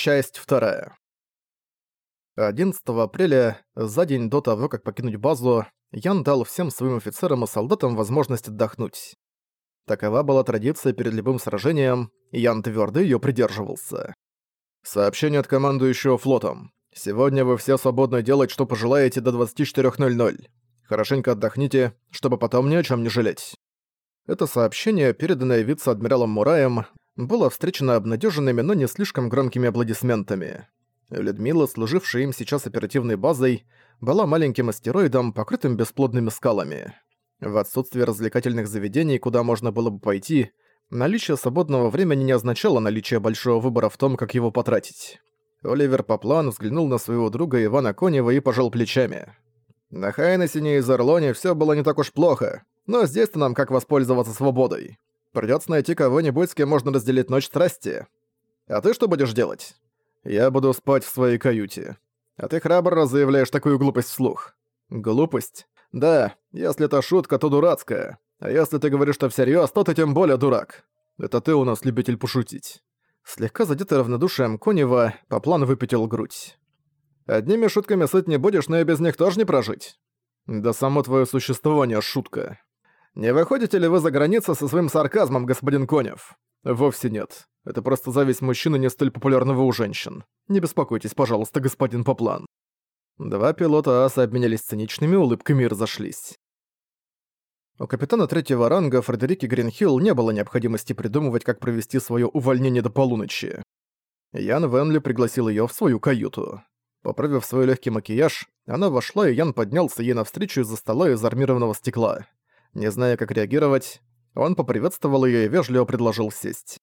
Часть вторая. 11 апреля, за день до того, как покинуть базу, Ян дал всем своим офицерам и солдатам возможность отдохнуть. Такова была традиция перед любым сражением, и Ян твердо ее придерживался. Сообщение от командующего флотом. Сегодня вы все свободны делать, что пожелаете до 24.00. Хорошенько отдохните, чтобы потом ни о чем не жалеть. Это сообщение, переданное вице-адмиралом Мураем, было встречено обнадеженными, но не слишком громкими аплодисментами. Людмила, служившая им сейчас оперативной базой, была маленьким астероидом, покрытым бесплодными скалами. В отсутствие развлекательных заведений, куда можно было бы пойти, наличие свободного времени не означало наличие большого выбора в том, как его потратить. Оливер Поплан взглянул на своего друга Ивана Конева и пожал плечами. «На Хайнесине и Зарлоне всё было не так уж плохо, но здесь-то нам как воспользоваться свободой. Придётся найти кого-нибудь, с кем можно разделить ночь страсти. А ты что будешь делать? Я буду спать в своей каюте. А ты храбро заявляешь такую глупость вслух. Глупость? Да, если это шутка, то дурацкая. А если ты говоришь, что всерьёз, то ты тем более дурак. Это ты у нас любитель пошутить. Слегка задетый равнодушием Конева, по плану выпятил грудь. Одними шутками сыт не будешь, но и без них тоже не прожить. Да само твое существование шутка. Не выходите ли вы за границу со своим сарказмом, господин Конев? Вовсе нет. Это просто зависть мужчины не столь популярного у женщин. Не беспокойтесь, пожалуйста, господин Поплан. Два пилота аса обменялись циничными улыбками и разошлись. У капитана третьего ранга Фредерики Гринхилл не было необходимости придумывать, как провести свое увольнение до полуночи. Ян Венли пригласил ее в свою каюту. Поправив свой легкий макияж, она вошла, и Ян поднялся ей навстречу из-за стола из армированного стекла. Не зная, как реагировать, он поприветствовал её и вежливо предложил сесть.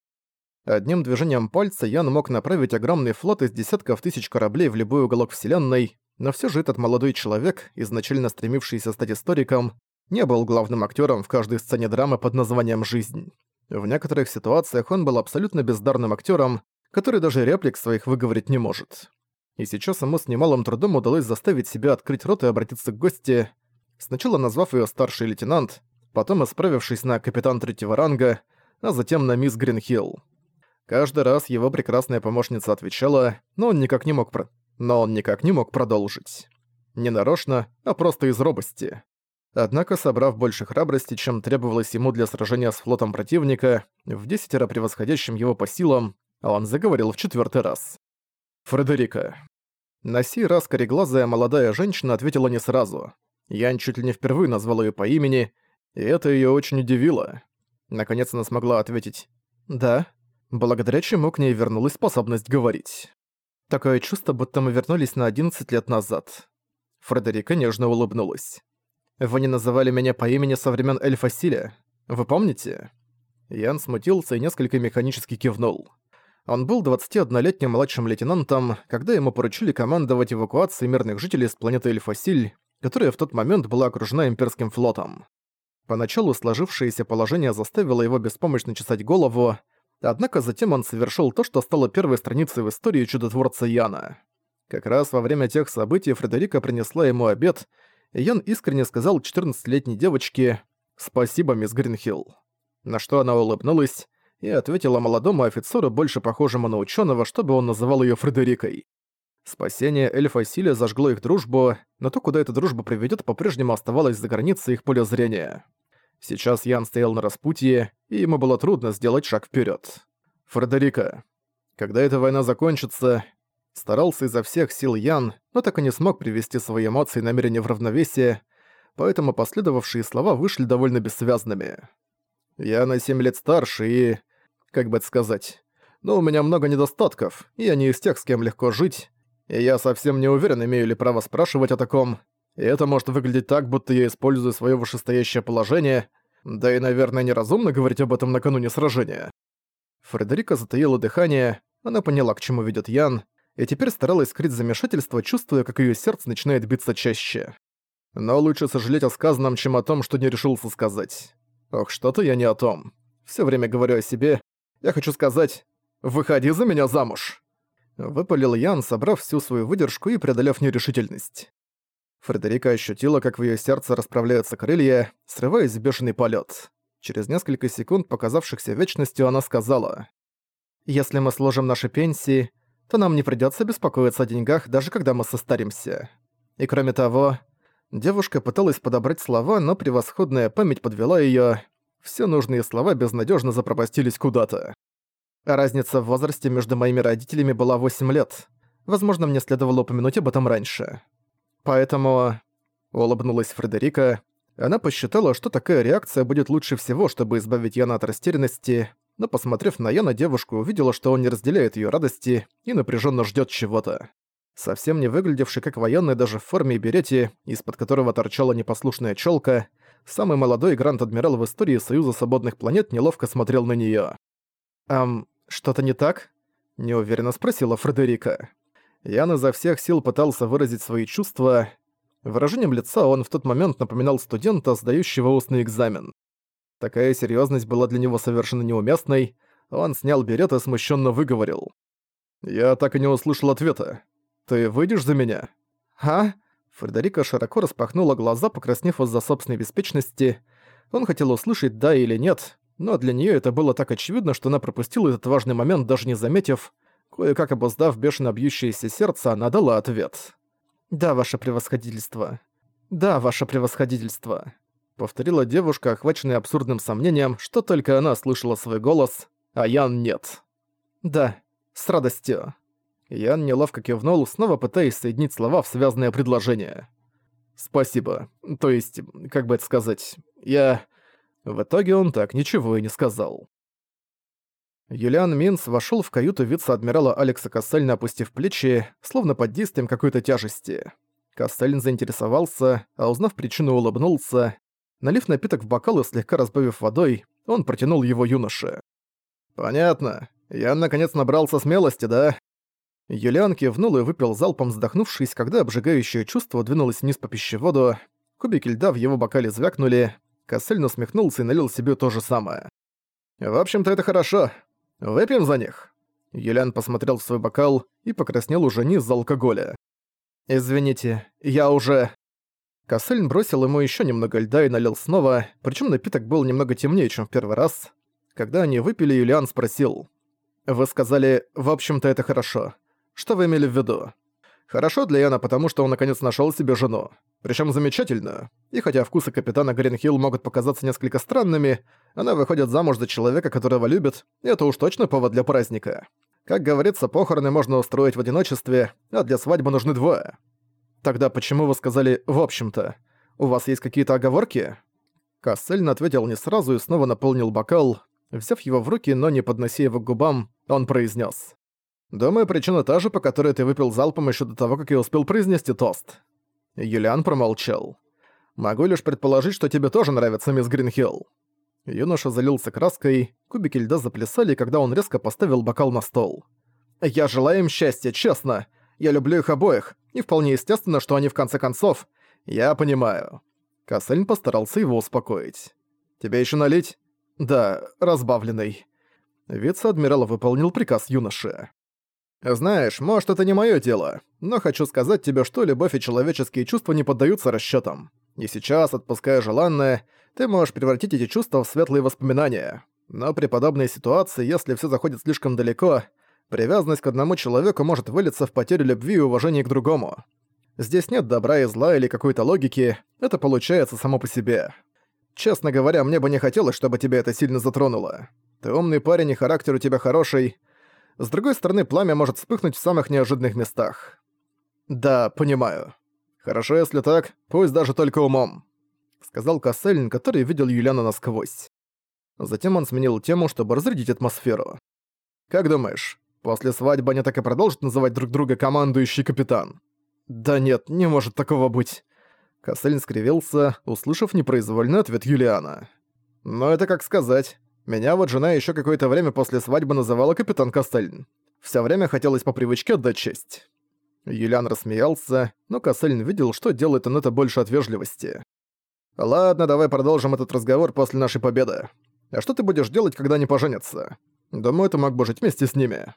Одним движением пальца Ян мог направить огромный флот из десятков тысяч кораблей в любой уголок Вселенной, но всё же этот молодой человек, изначально стремившийся стать историком, не был главным актёром в каждой сцене драмы под названием «Жизнь». В некоторых ситуациях он был абсолютно бездарным актёром, который даже реплик своих выговорить не может. И сейчас ему с немалым трудом удалось заставить себя открыть рот и обратиться к гости, сначала назвав её старший лейтенант, потом исправившись на капитан третьего ранга, а затем на мисс Гринхилл. Каждый раз его прекрасная помощница отвечала, но он никак не мог про... но он никак не мог продолжить. Не нарочно, а просто из робости. Однако, собрав больше храбрости, чем требовалось ему для сражения с флотом противника, в десятеро превосходящим его по силам, он заговорил в четвертый раз. «Фредерика». На сей раз кореглазая молодая женщина ответила не сразу. Ян чуть ли не впервые назвал ее по имени, и это ее очень удивило. Наконец она смогла ответить «Да», благодаря чему к ней вернулась способность говорить. Такое чувство, будто мы вернулись на 11 лет назад. Фредерика нежно улыбнулась. «Вы не называли меня по имени со времен Эльфа Силя. Вы помните?» Ян смутился и несколько механически кивнул. Он был 21-летним младшим лейтенантом, когда ему поручили командовать эвакуацией мирных жителей с планеты Эльфасиль, которая в тот момент была окружена имперским флотом. Поначалу сложившееся положение заставило его беспомощно чесать голову, однако затем он совершил то, что стало первой страницей в истории чудотворца Яна. Как раз во время тех событий Фредерика принесла ему обед, и Ян искренне сказал 14-летней девочке «Спасибо, мисс Гринхилл». На что она улыбнулась и ответила молодому офицеру, больше похожему на ученого, чтобы он называл ее Фредерикой. Спасение эльфа Силя зажгло их дружбу, но то, куда эта дружба приведет, по-прежнему оставалось за границей их поля зрения. Сейчас Ян стоял на распутье, и ему было трудно сделать шаг вперед. Фредерика. Когда эта война закончится, старался изо всех сил Ян, но так и не смог привести свои эмоции и намерения в равновесие, поэтому последовавшие слова вышли довольно бессвязными. «Я на семь лет старше и... как бы это сказать... Но у меня много недостатков, и я не из тех, с кем легко жить, и я совсем не уверен, имею ли право спрашивать о таком. И это может выглядеть так, будто я использую свое вышестоящее положение, да и, наверное, неразумно говорить об этом накануне сражения. Фредерика затаила дыхание, она поняла, к чему ведет Ян, и теперь старалась скрыть замешательство, чувствуя, как ее сердце начинает биться чаще. Но лучше сожалеть о сказанном, чем о том, что не решился сказать. Ох, что-то я не о том. Все время говорю о себе. Я хочу сказать «Выходи за меня замуж!» Выпалил Ян, собрав всю свою выдержку и преодолев нерешительность. Фредерика ощутила, как в её сердце расправляются крылья, срываясь в бешеный полёт. Через несколько секунд, показавшихся вечностью, она сказала, «Если мы сложим наши пенсии, то нам не придётся беспокоиться о деньгах, даже когда мы состаримся. И кроме того, девушка пыталась подобрать слова, но превосходная память подвела её. Все нужные слова безнадёжно запропастились куда-то. Разница в возрасте между моими родителями была 8 лет. Возможно, мне следовало упомянуть об этом раньше. Поэтому... Улыбнулась Фредерика. Она посчитала, что такая реакция будет лучше всего, чтобы избавить Яна от растерянности, но, посмотрев на Яна, девушка увидела, что он не разделяет её радости и напряжённо ждёт чего-то. Совсем не выглядевший как военный даже в форме и берете, из-под которого торчала непослушная чёлка, самый молодой гранд-адмирал в истории Союза Свободных Планет неловко смотрел на неё. «Ам, что-то не так?» – неуверенно спросила Фредерика. Ян изо всех сил пытался выразить свои чувства. Выражением лица он в тот момент напоминал студента, сдающего устный экзамен. Такая серьезность была для него совершенно неуместной. Он снял берет и смущенно выговорил. «Я так и не услышал ответа. Ты выйдешь за меня?» «А?» Фредерика широко распахнула глаза, покраснев из-за собственной беспечности. Он хотел услышать «да» или «нет», но для нее это было так очевидно, что она пропустила этот важный момент, даже не заметив. Кое-как обуздав бешено бьющееся сердце, она дала ответ. «Да, ваше превосходительство. Да, ваше превосходительство», — повторила девушка, охваченная абсурдным сомнением, что только она слышала свой голос, а Ян нет. «Да, с радостью». Ян неловко кивнул, снова пытаясь соединить слова в связанное предложение. «Спасибо. То есть, как бы это сказать, я...» В итоге он так ничего и не сказал. Юлиан Минц вошел в каюту вице-адмирала Алекса Кассельна, опустив плечи, словно под действием какой-то тяжести. Кассельн заинтересовался, а узнав причину, улыбнулся. Налив напиток в бокал и слегка разбавив водой, он протянул его юноше. «Понятно. Я, наконец, набрался смелости, да?» Юлиан кивнул и выпил залпом, вздохнувшись, когда обжигающее чувство двинулось вниз по пищеводу. Кубики льда в его бокале звякнули. Кассельн усмехнулся и налил себе то же самое. «В общем-то, это хорошо. Выпьем за них?» Юлиан посмотрел в свой бокал и покраснел уже не из-за алкоголя. «Извините, я уже...» Кассельн бросил ему еще немного льда и налил снова, причем напиток был немного темнее, чем в первый раз. Когда они выпили, Юлиан спросил. «Вы сказали, в общем-то, это хорошо. Что вы имели в виду?» «Хорошо для Яна, потому что он наконец нашел себе жену. Причем замечательную. И хотя вкусы капитана Гринхилл могут показаться несколько странными, она выходит замуж за человека, которого любит, и это уж точно повод для праздника. Как говорится, похороны можно устроить в одиночестве, а для свадьбы нужны двое. Тогда почему вы сказали «в общем-то»? У вас есть какие-то оговорки?» Кассельн ответил не сразу и снова наполнил бокал. Взяв его в руки, но не поднося его к губам, он произнес: «Думаю, причина та же, по которой ты выпил залпом еще до того, как я успел произнести тост». Юлиан промолчал. «Могу лишь предположить, что тебе тоже нравится мисс Гринхилл». Юноша залился краской, кубики льда заплясали, когда он резко поставил бокал на стол. «Я желаю им счастья, честно. Я люблю их обоих, и вполне естественно, что они в конце концов... Я понимаю». Кассельн постарался его успокоить. «Тебе еще налить?» «Да, разбавленный». Вице-адмирал выполнил приказ юноши. «Знаешь, может, это не мое дело, но хочу сказать тебе, что любовь и человеческие чувства не поддаются расчетам. И сейчас, отпуская желанное, ты можешь превратить эти чувства в светлые воспоминания. Но при подобной ситуации, если все заходит слишком далеко, привязанность к одному человеку может вылиться в потерю любви и уважения к другому. Здесь нет добра и зла или какой-то логики, это получается само по себе. Честно говоря, мне бы не хотелось, чтобы тебя это сильно затронуло. Ты умный парень и характер у тебя хороший. С другой стороны, пламя может вспыхнуть в самых неожиданных местах. Да, понимаю. Хорошо, если так, пусть даже только умом сказал Кассельн, который видел Юлиана насквозь. Затем он сменил тему, чтобы разрядить атмосферу. «Как думаешь, после свадьбы они так и продолжат называть друг друга командующий капитан?» «Да нет, не может такого быть». Кассельн скривился, услышав непроизвольный ответ Юлиана. «Но это как сказать. Меня вот жена еще какое-то время после свадьбы называла капитан Кассельн. Всё время хотелось по привычке отдать честь». Юлиан рассмеялся, но Кассельн видел, что делает он это больше от вежливости. «Ладно, давай продолжим этот разговор после нашей победы. А что ты будешь делать, когда они поженятся? Думаю, ты мог бы жить вместе с ними».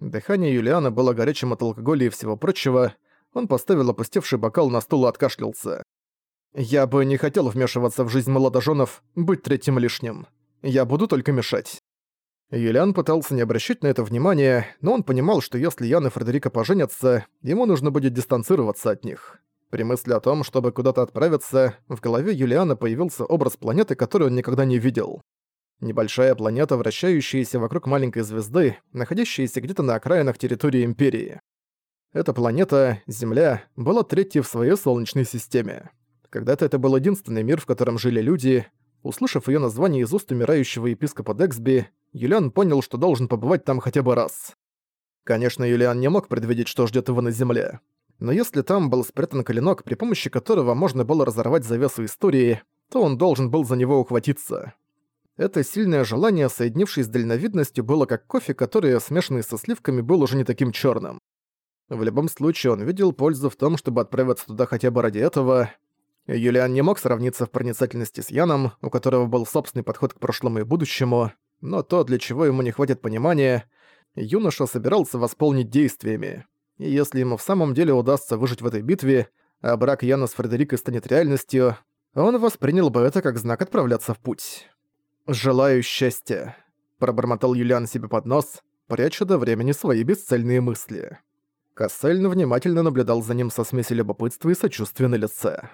Дыхание Юлиана было горячим от алкоголя и всего прочего. Он поставил опустевший бокал на стул и откашлялся. «Я бы не хотел вмешиваться в жизнь молодоженов, быть третьим лишним. Я буду только мешать». Юлиан пытался не обращать на это внимания, но он понимал, что если Ян и Фредерика поженятся, ему нужно будет дистанцироваться от них. При мысли о том, чтобы куда-то отправиться, в голове Юлиана появился образ планеты, которую он никогда не видел. Небольшая планета, вращающаяся вокруг маленькой звезды, находящаяся где-то на окраинах территории Империи. Эта планета, Земля, была третьей в своей Солнечной системе. Когда-то это был единственный мир, в котором жили люди. Услышав ее название из уст умирающего епископа Дексби, Юлиан понял, что должен побывать там хотя бы раз. Конечно, Юлиан не мог предвидеть, что ждет его на Земле. Но если там был спрятан клинок, при помощи которого можно было разорвать завесу истории, то он должен был за него ухватиться. Это сильное желание, соединившись с дальновидностью, было как кофе, который, смешанный со сливками, был уже не таким черным. В любом случае, он видел пользу в том, чтобы отправиться туда хотя бы ради этого. Юлиан не мог сравниться в проницательности с Яном, у которого был собственный подход к прошлому и будущему, но то, для чего ему не хватит понимания, юноша собирался восполнить действиями. И если ему в самом деле удастся выжить в этой битве, а брак Яна с Фредерикой станет реальностью, он воспринял бы это как знак отправляться в путь. «Желаю счастья», — пробормотал Юлиан себе под нос, пряча до времени свои бесцельные мысли. Кассельн внимательно наблюдал за ним со смесью любопытства и сочувствия на лице.